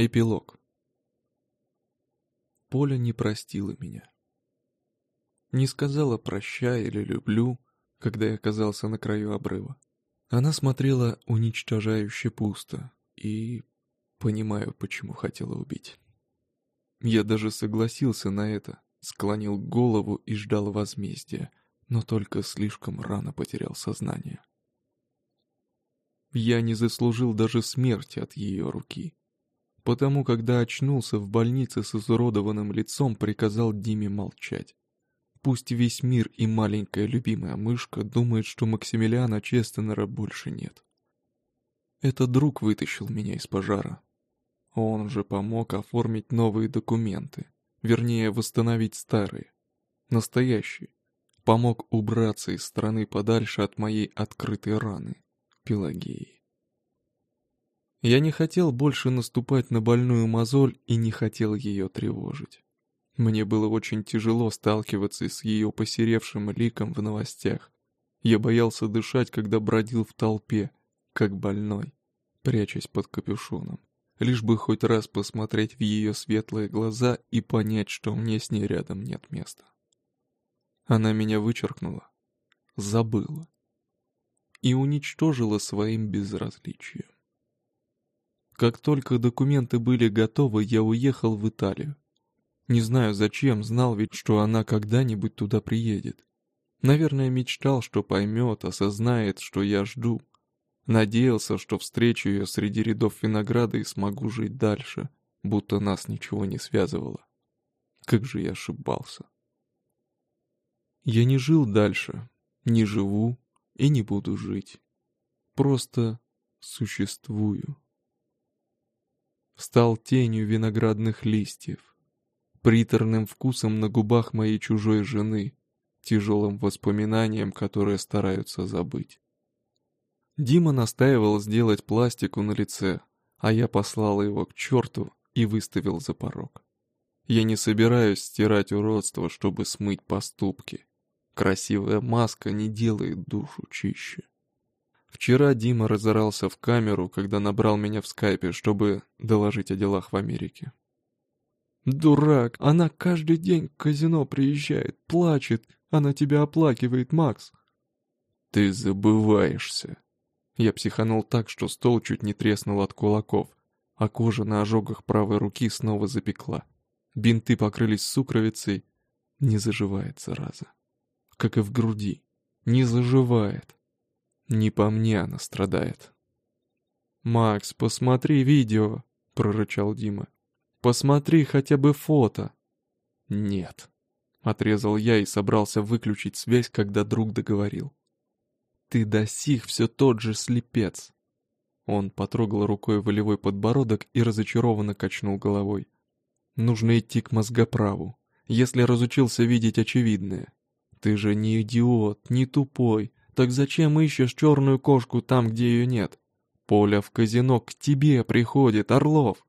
Эпилог. Поля не простила меня. Не сказала «прощай» или «люблю», когда я оказался на краю обрыва. Она смотрела уничтожающе пусто, и понимаю, почему хотела убить. Я даже согласился на это, склонил голову и ждал возмездия, но только слишком рано потерял сознание. Я не заслужил даже смерти от ее руки. Потому, когда очнулся в больнице с изуродованным лицом, приказал Диме молчать. Пусть весь мир и маленькая любимая мышка думают, что Максимилиана Честенера больше нет. Это друг вытащил меня из пожара. Он же помог оформить новые документы, вернее, восстановить старые, настоящие. Помог убраться из страны подальше от моей открытой раны, Пелагеи. Я не хотел больше наступать на больную мозоль и не хотел ее тревожить. Мне было очень тяжело сталкиваться с ее посеревшим ликом в новостях. Я боялся дышать, когда бродил в толпе, как больной, прячась под капюшоном. Лишь бы хоть раз посмотреть в ее светлые глаза и понять, что мне с ней рядом нет места. Она меня вычеркнула, забыла и уничтожила своим безразличием. Как только документы были готовы, я уехал в Италию. Не знаю зачем, знал ведь, что она когда-нибудь туда приедет. Наверное, мечтал, что поймет, осознает, что я жду. Надеялся, что встречу ее среди рядов винограда и смогу жить дальше, будто нас ничего не связывало. Как же я ошибался. Я не жил дальше, не живу и не буду жить. Просто существую. Стал тенью виноградных листьев приторным вкусом на губах моей чужой жены, тяжелым воспоминанием, которое стараются забыть. Дима настаивал сделать пластику на лице, а я послал его к черту и выставил за порог. Я не собираюсь стирать уродство, чтобы смыть поступки. Красивая маска не делает душу чище. Вчера Дима разорался в камеру, когда набрал меня в скайпе, чтобы доложить о делах в Америке. «Дурак, она каждый день к казино приезжает, плачет, она тебя оплакивает, Макс». «Ты забываешься». Я психанул так, что стол чуть не треснул от кулаков, а кожа на ожогах правой руки снова запекла. Бинты покрылись сукровицей. Не заживает, зараза. Как и в груди. Не заживает. Не по мне она страдает. «Макс, посмотри видео», — прорычал Дима. Посмотри хотя бы фото. Нет. Отрезал я и собрался выключить связь, когда друг договорил. Ты до сих все тот же слепец. Он потрогал рукой волевой подбородок и разочарованно качнул головой. Нужно идти к мозгоправу, если разучился видеть очевидное. Ты же не идиот, не тупой. Так зачем ищешь черную кошку там, где ее нет? Поля в казино к тебе приходит, Орлов.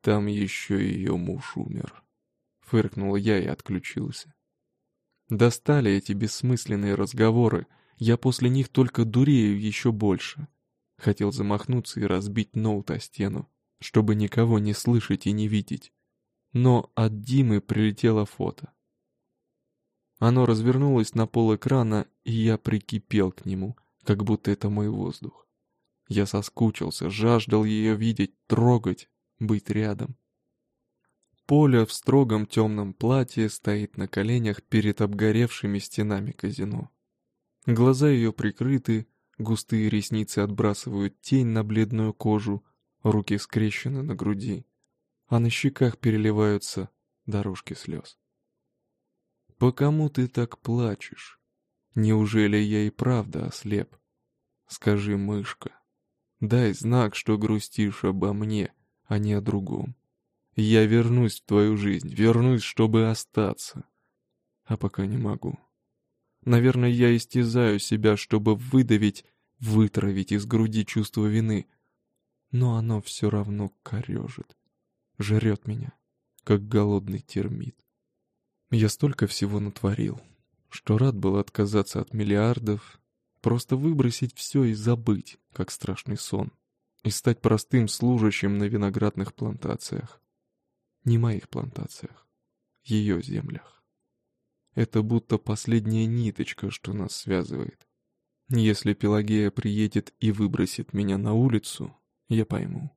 Там еще ее муж умер. Фыркнул я и отключился. Достали эти бессмысленные разговоры, я после них только дурею еще больше. Хотел замахнуться и разбить ноут о стену, чтобы никого не слышать и не видеть. Но от Димы прилетело фото. Оно развернулось на пол экрана, и я прикипел к нему, как будто это мой воздух. Я соскучился, жаждал ее видеть, трогать, быть рядом. Поля в строгом темном платье стоит на коленях перед обгоревшими стенами казино. Глаза ее прикрыты, густые ресницы отбрасывают тень на бледную кожу, руки скрещены на груди, а на щеках переливаются дорожки слез. «По кому ты так плачешь? Неужели я и правда ослеп? Скажи, мышка, дай знак, что грустишь обо мне» а не о другом. Я вернусь в твою жизнь, вернусь, чтобы остаться. А пока не могу. Наверное, я истязаю себя, чтобы выдавить, вытравить из груди чувство вины. Но оно все равно корежит, жрет меня, как голодный термит. Я столько всего натворил, что рад был отказаться от миллиардов, просто выбросить все и забыть, как страшный сон. и стать простым служащим на виноградных плантациях. Не моих плантациях, ее землях. Это будто последняя ниточка, что нас связывает. Если Пелагея приедет и выбросит меня на улицу, я пойму.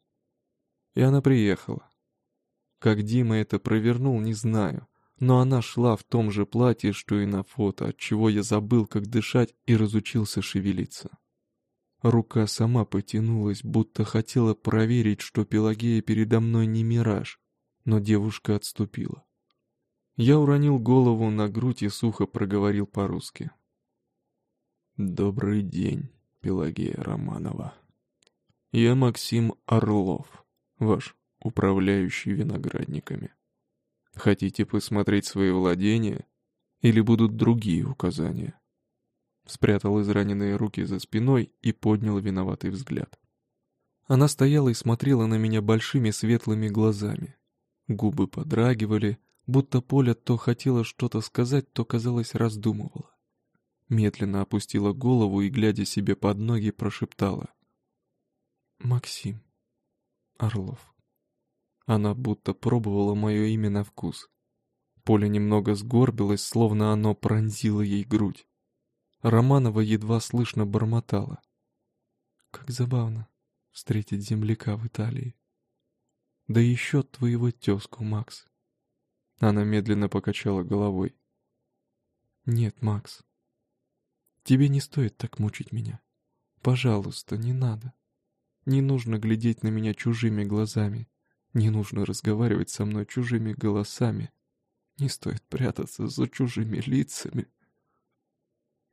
И она приехала. Как Дима это провернул, не знаю, но она шла в том же платье, что и на фото, от чего я забыл, как дышать и разучился шевелиться. Рука сама потянулась, будто хотела проверить, что Пелагея передо мной не мираж, но девушка отступила. Я уронил голову на грудь и сухо проговорил по-русски. «Добрый день, Пелагея Романова. Я Максим Орлов, ваш управляющий виноградниками. Хотите посмотреть свои владения или будут другие указания?» спрятал израненные руки за спиной и поднял виноватый взгляд. Она стояла и смотрела на меня большими светлыми глазами. Губы подрагивали, будто Поля то хотела что-то сказать, то, казалось, раздумывала. Медленно опустила голову и, глядя себе под ноги, прошептала. «Максим. Орлов». Она будто пробовала мое имя на вкус. Поля немного сгорбилась, словно оно пронзило ей грудь. Романова едва слышно бормотала. Как забавно встретить земляка в Италии. Да еще твоего тезку, Макс. Она медленно покачала головой. Нет, Макс. Тебе не стоит так мучить меня. Пожалуйста, не надо. Не нужно глядеть на меня чужими глазами. Не нужно разговаривать со мной чужими голосами. Не стоит прятаться за чужими лицами.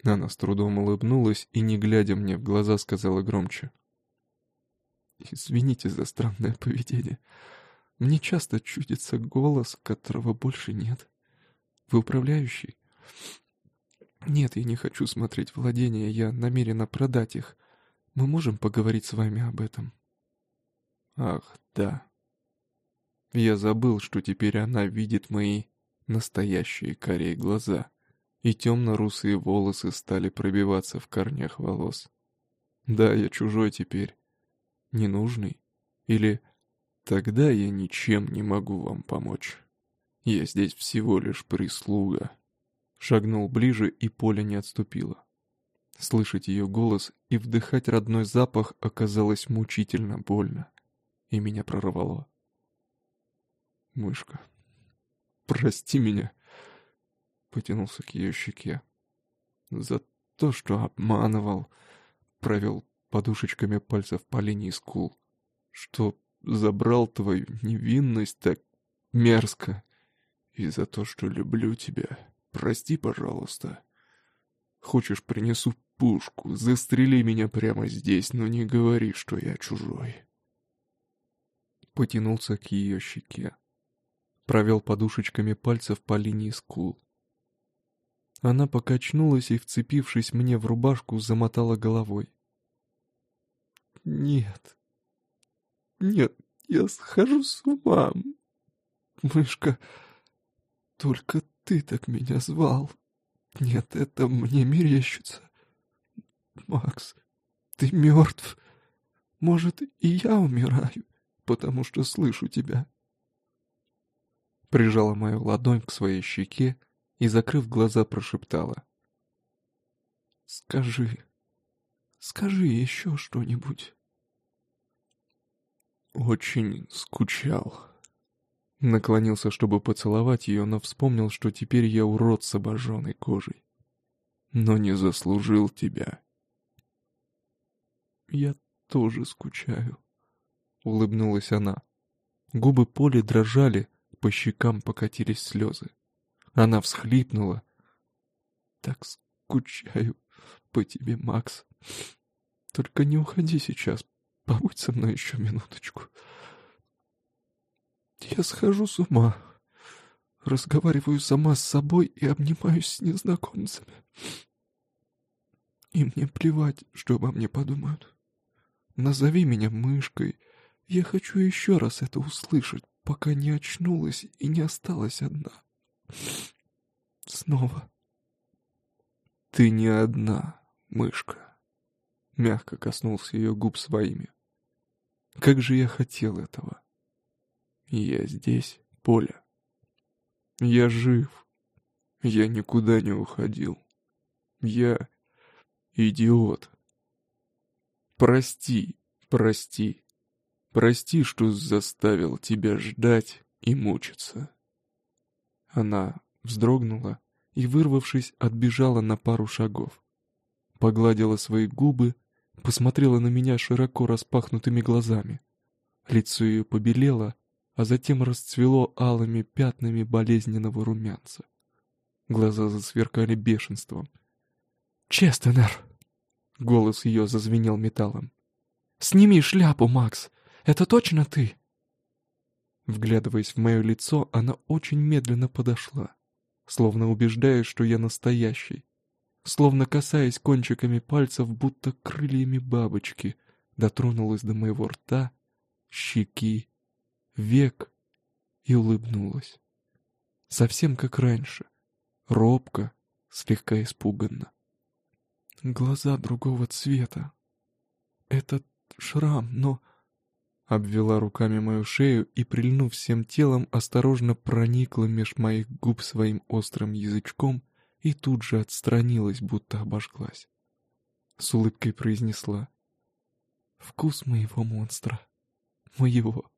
Она с трудом улыбнулась и, не глядя мне в глаза, сказала громче. «Извините за странное поведение. Мне часто чудится голос, которого больше нет. Вы управляющий?» «Нет, я не хочу смотреть владения, я намерена продать их. Мы можем поговорить с вами об этом?» «Ах, да. Я забыл, что теперь она видит мои настоящие корей глаза» и темно-русые волосы стали пробиваться в корнях волос. Да, я чужой теперь. Ненужный. Или тогда я ничем не могу вам помочь. Я здесь всего лишь прислуга. Шагнул ближе, и Поля не отступила. Слышать ее голос и вдыхать родной запах оказалось мучительно больно, и меня прорвало. «Мышка, прости меня», потянулся к ее щеке. За то, что обманывал, провел подушечками пальцев по линии скул, что забрал твою невинность так мерзко, и за то, что люблю тебя. Прости, пожалуйста. Хочешь, принесу пушку, застрели меня прямо здесь, но не говори, что я чужой. Потянулся к ее щеке. Провел подушечками пальцев по линии скул. Она покачнулась и, вцепившись мне в рубашку, замотала головой. «Нет, нет, я схожу с ума. Мышка, только ты так меня звал. Нет, это мне мерещится. Макс, ты мертв. Может, и я умираю, потому что слышу тебя». Прижала мою ладонь к своей щеке и, закрыв глаза, прошептала. «Скажи, скажи еще что-нибудь». Очень скучал. Наклонился, чтобы поцеловать ее, но вспомнил, что теперь я урод с обожженной кожей. Но не заслужил тебя. Я тоже скучаю, — улыбнулась она. Губы Поли дрожали, по щекам покатились слезы. Она всхлипнула. «Так скучаю по тебе, Макс. Только не уходи сейчас. Побудь со мной еще минуточку. Я схожу с ума. Разговариваю сама с собой и обнимаюсь с незнакомцами. И мне плевать, что обо мне подумают. Назови меня мышкой. Я хочу еще раз это услышать, пока не очнулась и не осталась одна. Снова. Ты не одна, мышка. Мягко коснулся ее губ своими. Как же я хотел этого. Я здесь, Поля. Я жив. Я никуда не уходил. Я идиот. Прости, прости. Прости, что заставил тебя ждать и мучиться. Она вздрогнула и, вырвавшись, отбежала на пару шагов. Погладила свои губы, посмотрела на меня широко распахнутыми глазами. Лицо ее побелело, а затем расцвело алыми пятнами болезненного румянца. Глаза засверкали бешенством. «Честенер!» — голос ее зазвенел металлом. «Сними шляпу, Макс! Это точно ты?» Вглядываясь в мое лицо, она очень медленно подошла, словно убеждаясь, что я настоящий, словно касаясь кончиками пальцев, будто крыльями бабочки, дотронулась до моего рта, щеки, век и улыбнулась. Совсем как раньше, робко, слегка испуганно. Глаза другого цвета. Этот шрам, но обвела руками мою шею и, прильнув всем телом, осторожно проникла меж моих губ своим острым язычком и тут же отстранилась, будто обожглась. С улыбкой произнесла «Вкус моего монстра, моего».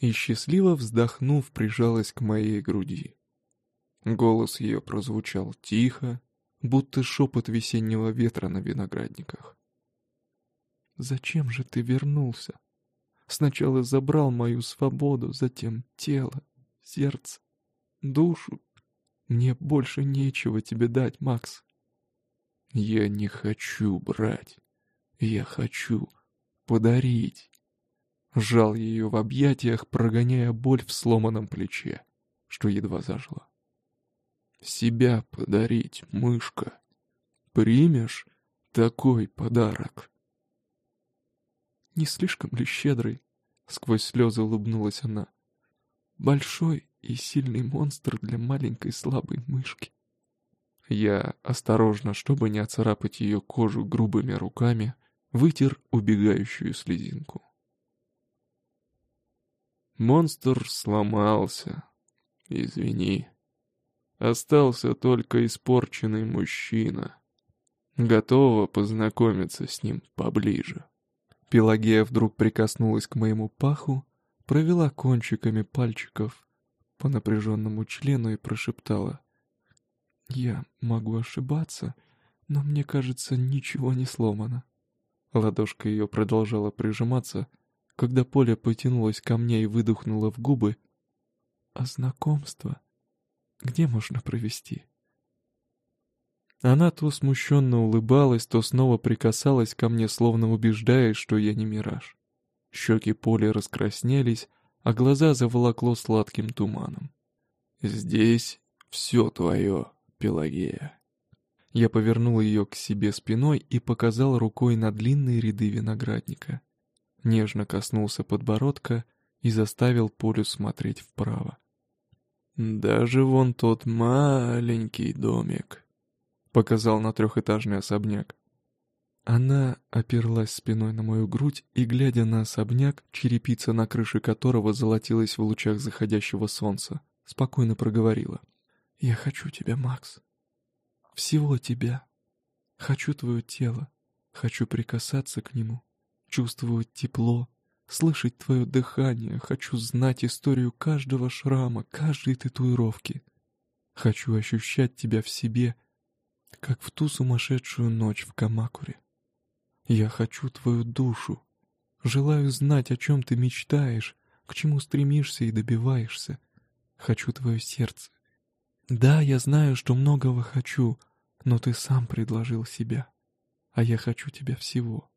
И счастливо вздохнув, прижалась к моей груди. Голос ее прозвучал тихо, будто шепот весеннего ветра на виноградниках. «Зачем же ты вернулся?» Сначала забрал мою свободу, затем тело, сердце, душу. Мне больше нечего тебе дать, Макс. Я не хочу брать. Я хочу подарить. Жал ее в объятиях, прогоняя боль в сломанном плече, что едва зажило. Себя подарить, мышка. Примешь такой подарок? Не слишком ли щедрый? Сквозь слезы улыбнулась она. Большой и сильный монстр для маленькой слабой мышки. Я осторожно, чтобы не оцарапать ее кожу грубыми руками, вытер убегающую слезинку. Монстр сломался. Извини. Остался только испорченный мужчина. Готова познакомиться с ним поближе. Пелагея вдруг прикоснулась к моему паху, провела кончиками пальчиков по напряженному члену и прошептала. «Я могу ошибаться, но мне кажется, ничего не сломано». Ладошка ее продолжала прижиматься, когда Поля потянулась ко мне и выдохнула в губы. «А знакомство? Где можно провести?» Она то смущенно улыбалась, то снова прикасалась ко мне, словно убеждаясь, что я не мираж. Щеки Поли раскраснелись, а глаза заволокло сладким туманом. «Здесь все твое, Пелагея». Я повернул ее к себе спиной и показал рукой на длинные ряды виноградника. Нежно коснулся подбородка и заставил Полю смотреть вправо. «Даже вон тот маленький домик показал на трехэтажный особняк. Она оперлась спиной на мою грудь и, глядя на особняк, черепица на крыше которого золотилась в лучах заходящего солнца, спокойно проговорила. «Я хочу тебя, Макс. Всего тебя. Хочу твое тело. Хочу прикасаться к нему, чувствовать тепло, слышать твое дыхание. Хочу знать историю каждого шрама, каждой татуировки. Хочу ощущать тебя в себе как в ту сумасшедшую ночь в Камакуре. Я хочу твою душу, желаю знать, о чем ты мечтаешь, к чему стремишься и добиваешься. Хочу твое сердце. Да, я знаю, что многого хочу, но ты сам предложил себя, а я хочу тебя всего.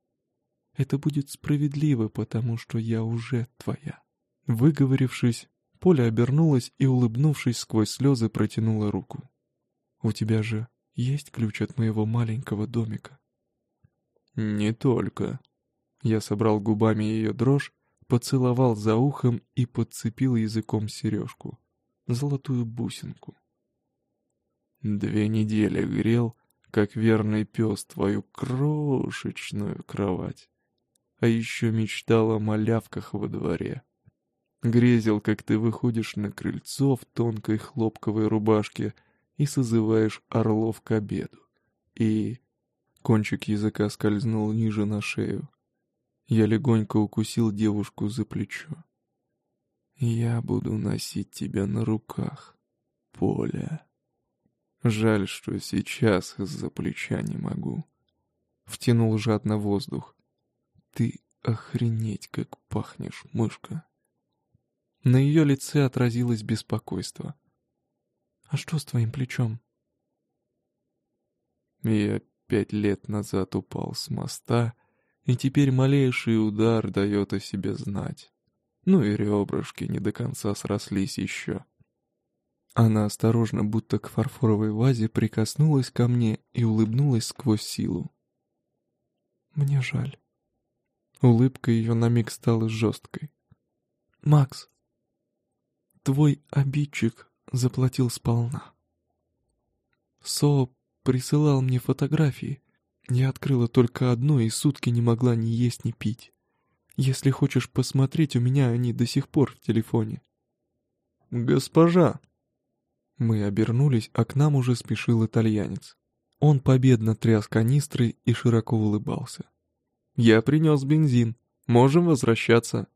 Это будет справедливо, потому что я уже твоя. Выговорившись, Поля обернулась и, улыбнувшись сквозь слезы, протянула руку. «У тебя же есть ключ от моего маленького домика?» «Не только». Я собрал губами ее дрожь, поцеловал за ухом и подцепил языком сережку, золотую бусинку. Две недели грел, как верный пес, твою крошечную кровать. а еще мечтал о малявках во дворе. Грезил, как ты выходишь на крыльцо в тонкой хлопковой рубашке и созываешь орлов к обеду. И... Кончик языка скользнул ниже на шею. Я легонько укусил девушку за плечо. «Я буду носить тебя на руках, Поля. Жаль, что сейчас из-за плеча не могу». Втянул жадно воздух. «Ты охренеть, как пахнешь, мышка!» На ее лице отразилось беспокойство. «А что с твоим плечом?» Я пять лет назад упал с моста, и теперь малейший удар дает о себе знать. Ну и ребрышки не до конца срослись еще. Она осторожно, будто к фарфоровой вазе, прикоснулась ко мне и улыбнулась сквозь силу. «Мне жаль». Улыбка ее на миг стала жесткой. «Макс, твой обидчик заплатил сполна. Со присылал мне фотографии. Я открыла только одну и сутки не могла ни есть, ни пить. Если хочешь посмотреть, у меня они до сих пор в телефоне. «Госпожа!» Мы обернулись, а к нам уже спешил итальянец. Он победно тряс канистрой и широко улыбался. «Я принес бензин. Можем возвращаться».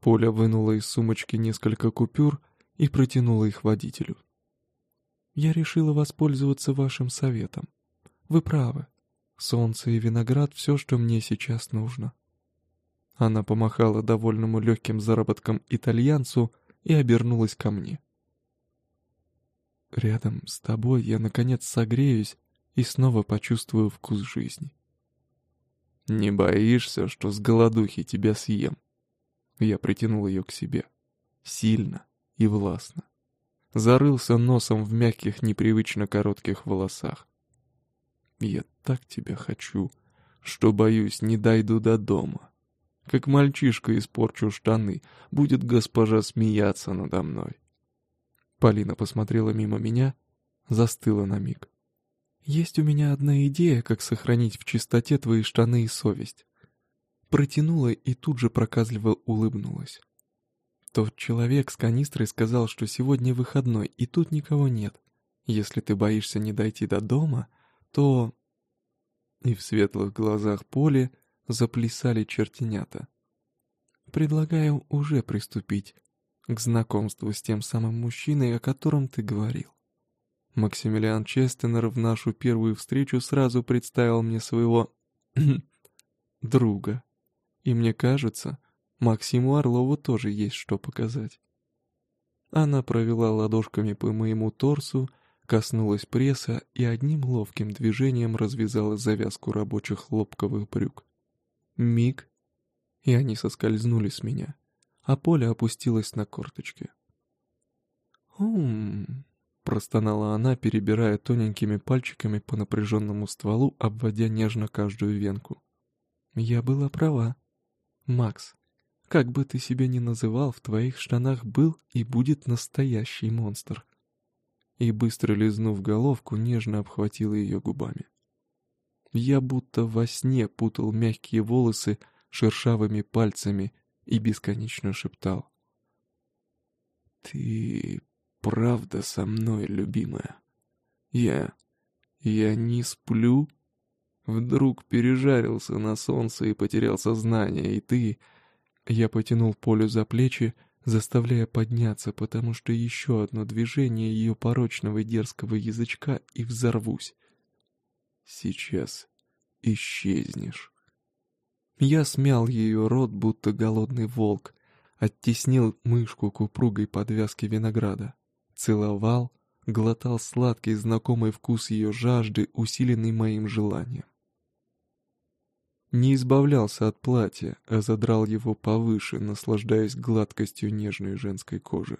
Поля вынула из сумочки несколько купюр и протянула их водителю. «Я решила воспользоваться вашим советом. Вы правы. Солнце и виноград — все, что мне сейчас нужно». Она помахала довольному легким заработком итальянцу и обернулась ко мне. «Рядом с тобой я, наконец, согреюсь и снова почувствую вкус жизни». «Не боишься, что с голодухи тебя съем?» Я притянул ее к себе. Сильно и властно. Зарылся носом в мягких, непривычно коротких волосах. «Я так тебя хочу, что, боюсь, не дойду до дома. Как мальчишка испорчу штаны, будет госпожа смеяться надо мной». Полина посмотрела мимо меня, застыла на миг. «Есть у меня одна идея, как сохранить в чистоте твои штаны и совесть». Протянула и тут же проказливо улыбнулась. Тот человек с канистрой сказал, что сегодня выходной, и тут никого нет. Если ты боишься не дойти до дома, то...» И в светлых глазах Поли заплясали чертенята. «Предлагаю уже приступить к знакомству с тем самым мужчиной, о котором ты говорил. Максимилиан Честенер в нашу первую встречу сразу представил мне своего... друга. И мне кажется, Максиму Орлову тоже есть что показать. Она провела ладошками по моему торсу, коснулась пресса и одним ловким движением развязала завязку рабочих хлопковых брюк. Миг, и они соскользнули с меня, а Поля опустилась на корточки. «Ум...» — простонала она, перебирая тоненькими пальчиками по напряженному стволу, обводя нежно каждую венку. «Я была права. Макс, как бы ты себя ни называл, в твоих штанах был и будет настоящий монстр» и, быстро лизнув головку, нежно обхватила ее губами. Я будто во сне путал мягкие волосы шершавыми пальцами и бесконечно шептал. «Ты правда со мной, любимая? Я... я не сплю?» Вдруг пережарился на солнце и потерял сознание, и ты... Я потянул Полю за плечи, заставляя подняться, потому что еще одно движение ее порочного дерзкого язычка и взорвусь. Сейчас исчезнешь. Я смял ее рот, будто голодный волк, оттеснил мышку к упругой подвязке винограда, целовал, глотал сладкий знакомый вкус ее жажды, усиленный моим желанием. Не избавлялся от платья, а задрал его повыше, наслаждаясь гладкостью нежной женской кожи.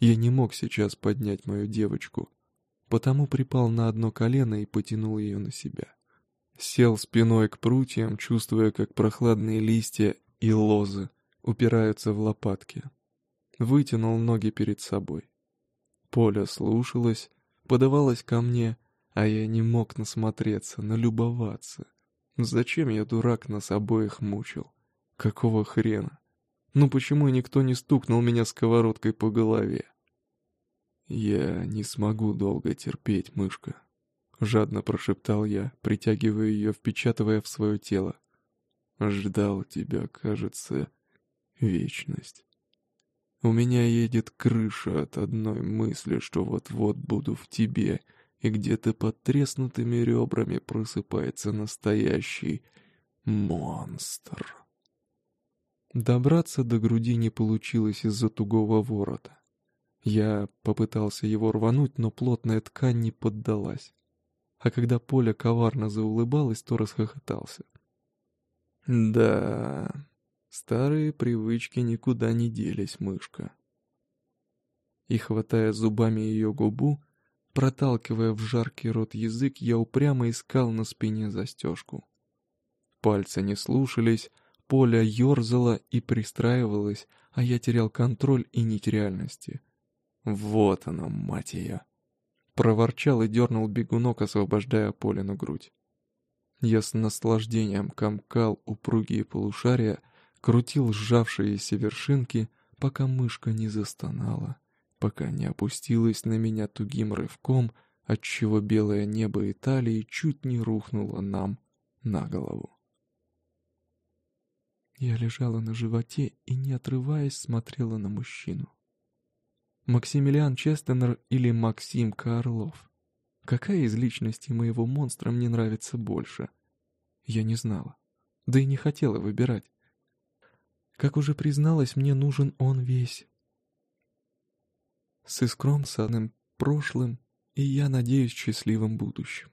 Я не мог сейчас поднять мою девочку, потому припал на одно колено и потянул ее на себя. Сел спиной к прутьям, чувствуя, как прохладные листья и лозы упираются в лопатки. Вытянул ноги перед собой. Поля слушалась, подавалась ко мне, а я не мог насмотреться, налюбоваться. Зачем я, дурак, нас обоих мучил? Какого хрена? Ну почему никто не стукнул меня сковородкой по голове? Я не смогу долго терпеть, мышка. Жадно прошептал я, притягивая ее, впечатывая в свое тело. Ждал тебя, кажется, вечность. У меня едет крыша от одной мысли, что вот-вот буду в тебе, и где-то под треснутыми ребрами просыпается настоящий монстр. Добраться до груди не получилось из-за тугого ворота. Я попытался его рвануть, но плотная ткань не поддалась. А когда Поля коварно заулыбалась, то расхохотался. Да, старые привычки никуда не делись, мышка. И, хватая зубами ее губу, проталкивая в жаркий рот язык, я упрямо искал на спине застежку. Пальцы не слушались, Поля ерзала и пристраивалась, а я терял контроль и нить реальности. Вот она, мать ее! Проворчал и дернул бегунок, освобождая Поле на грудь. Я с наслаждением комкал упругие полушария, крутил сжавшиеся вершинки, пока мышка не застонала, пока не опустилась на меня тугим рывком, отчего белое небо Италии чуть не рухнуло нам на голову. Я лежала на животе и, не отрываясь, смотрела на мужчину. Максимилиан Честенер или Максим Карлов? Какая из личностей моего монстра мне нравится больше? Я не знала. Да и не хотела выбирать. Как уже призналась, мне нужен он весь. С искром санным прошлым и, я надеюсь, счастливым будущим.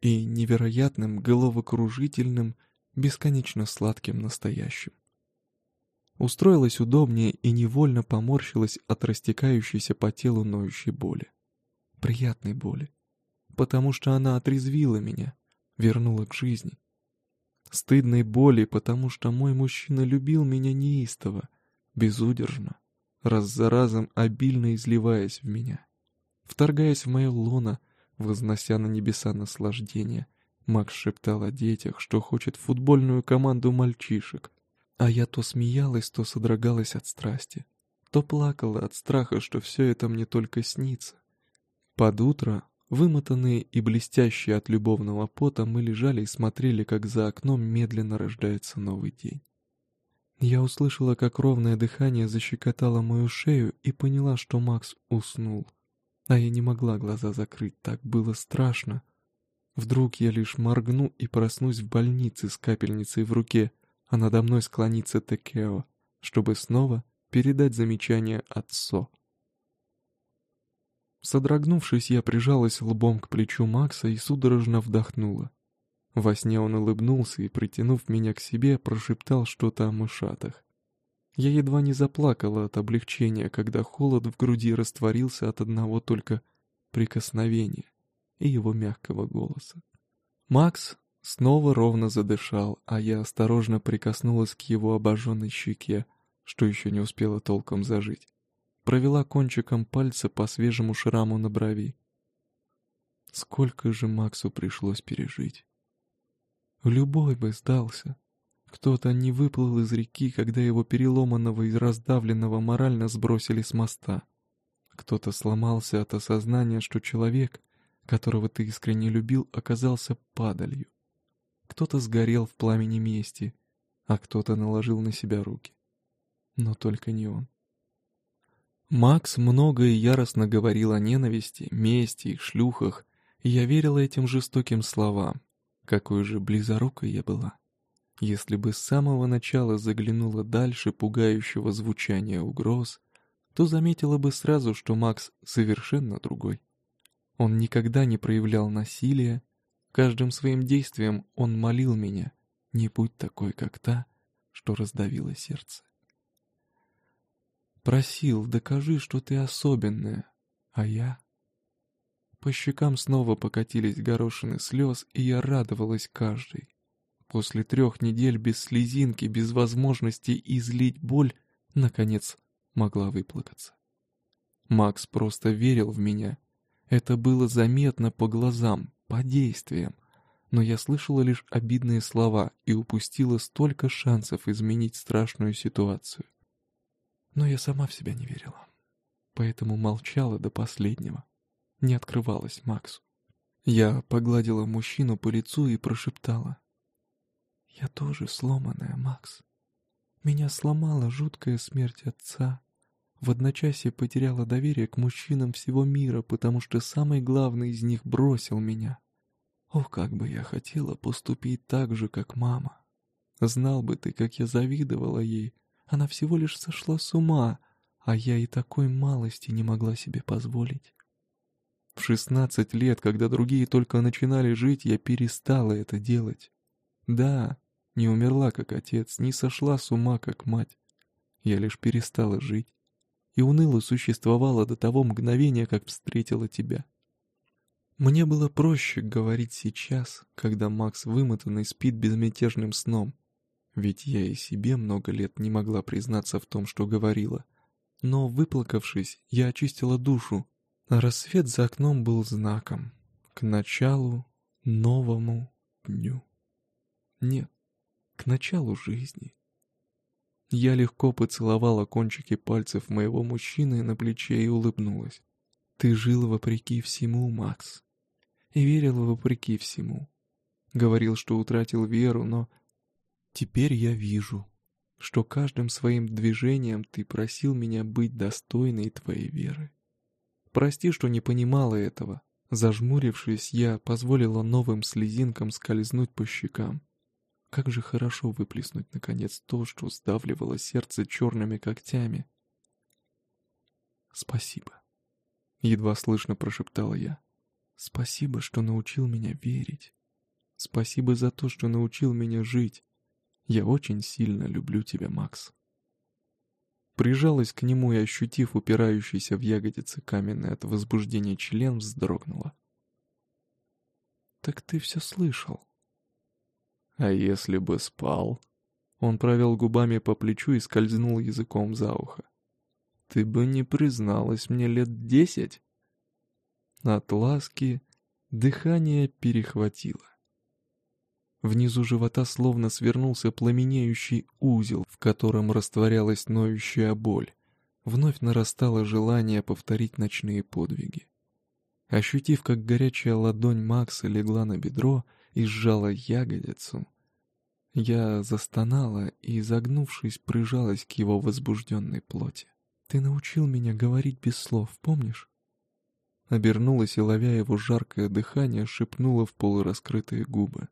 И невероятным, головокружительным, бесконечно сладким настоящим. Устроилась удобнее и невольно поморщилась от растекающейся по телу ноющей боли. Приятной боли потому что она отрезвила меня, вернула к жизни. Стыдной боли, потому что мой мужчина любил меня неистово, безудержно, раз за разом обильно изливаясь в меня. Вторгаясь в мое лоно, вознося на небеса наслаждения, Макс шептал о детях, что хочет футбольную команду мальчишек, а я то смеялась, то содрогалась от страсти, то плакала от страха, что все это мне только снится. Под утро Вымотанные и блестящие от любовного пота, мы лежали и смотрели, как за окном медленно рождается новый день. Я услышала, как ровное дыхание защекотало мою шею и поняла, что Макс уснул. А я не могла глаза закрыть, так было страшно. Вдруг я лишь моргну и проснусь в больнице с капельницей в руке, а надо мной склонится Текео, чтобы снова передать замечание отцу. Содрогнувшись, я прижалась лбом к плечу Макса и судорожно вдохнула. Во сне он улыбнулся и, притянув меня к себе, прошептал что-то о мышатах. Я едва не заплакала от облегчения, когда холод в груди растворился от одного только прикосновения и его мягкого голоса. Макс снова ровно задышал, а я осторожно прикоснулась к его обожженной щеке, что еще не успела толком зажить провела кончиком пальца по свежему шраму на брови. Сколько же Максу пришлось пережить. Любой бы сдался. Кто-то не выплыл из реки, когда его переломанного и раздавленного морально сбросили с моста. Кто-то сломался от осознания, что человек, которого ты искренне любил, оказался падалью. Кто-то сгорел в пламени мести, а кто-то наложил на себя руки. Но только не он. Макс много и яростно говорил о ненависти, мести шлюхах, и я верила этим жестоким словам. Какой же близорукой я была. Если бы с самого начала заглянула дальше пугающего звучания угроз, то заметила бы сразу, что Макс совершенно другой. Он никогда не проявлял насилия, каждым своим действием он молил меня, не будь такой, как та, что раздавила сердце. Просил, докажи, что ты особенная. А я... По щекам снова покатились горошины слез, и я радовалась каждой. После трех недель без слезинки, без возможности излить боль, наконец могла выплакаться. Макс просто верил в меня. Это было заметно по глазам, по действиям. но я слышала лишь обидные слова и упустила столько шансов изменить страшную ситуацию. Но я сама в себя не верила, поэтому молчала до последнего, не открывалась Максу. Я погладила мужчину по лицу и прошептала. «Я тоже сломанная, Макс. Меня сломала жуткая смерть отца. В одночасье потеряла доверие к мужчинам всего мира, потому что самый главный из них бросил меня. О, как бы я хотела поступить так же, как мама. Знал бы ты, как я завидовала ей. Она всего лишь сошла с ума, а я и такой малости не могла себе позволить. В шестнадцать лет, когда другие только начинали жить, я перестала это делать. Да, не умерла как отец, не сошла с ума как мать. Я лишь перестала жить и уныло существовала до того мгновения, как встретила тебя. Мне было проще говорить сейчас, когда Макс вымотанный спит безмятежным сном, ведь я и себе много лет не могла признаться в том, что говорила. Но, выплакавшись, я очистила душу, рассвет за окном был знаком к началу новому дню. Нет, к началу жизни. Я легко поцеловала кончики пальцев моего мужчины на плече и улыбнулась. Ты жил вопреки всему, Макс и верил вопреки всему. Говорил, что утратил веру, но теперь я вижу, что каждым своим движением ты просил меня быть достойной твоей веры. Прости, что не понимала этого. Зажмурившись, я позволила новым слезинкам скользнуть по щекам. Как же хорошо выплеснуть, наконец, то, что сдавливало сердце черными когтями. «Спасибо», — едва слышно прошептала я. Спасибо, что научил меня верить. Спасибо за то, что научил меня жить. Я очень сильно люблю тебя, Макс. Прижалась к нему и, ощутив упирающийся в ягодицы каменный от возбуждения член, вздрогнула. «Так ты все слышал?» «А если бы спал?» Он провел губами по плечу и скользнул языком за ухо. «Ты бы не призналась мне лет десять?» От ласки дыхание перехватило. Внизу живота словно свернулся пламенеющий узел, в котором растворялась ноющая боль. Вновь нарастало желание повторить ночные подвиги. Ощутив, как горячая ладонь Макса легла на бедро и сжала ягодицу, я застонала и, загнувшись, прижалась к его возбужденной плоти. «Ты научил меня говорить без слов, помнишь?» обернулась и, ловя его жаркое дыхание, шепнула в полураскрытые губы.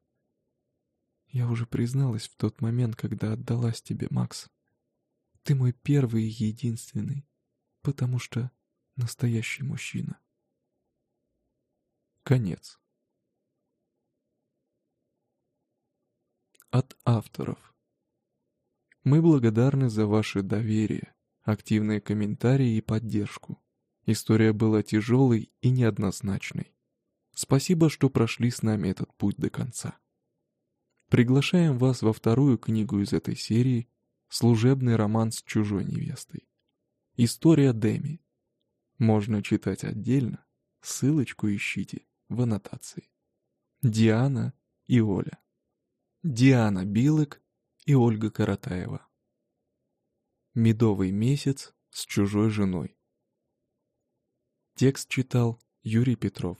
«Я уже призналась в тот момент, когда отдалась тебе, Макс. Ты мой первый и единственный, потому что настоящий мужчина». Конец. От авторов. Мы благодарны за ваше доверие, активные комментарии и поддержку. История была тяжелой и неоднозначной. Спасибо, что прошли с нами этот путь до конца. Приглашаем вас во вторую книгу из этой серии «Служебный роман с чужой невестой». История Деми. Можно читать отдельно, ссылочку ищите в аннотации. Диана и Оля. Диана Билык и Ольга Каратаева. Медовый месяц с чужой женой. Текст читал Юрий Петров.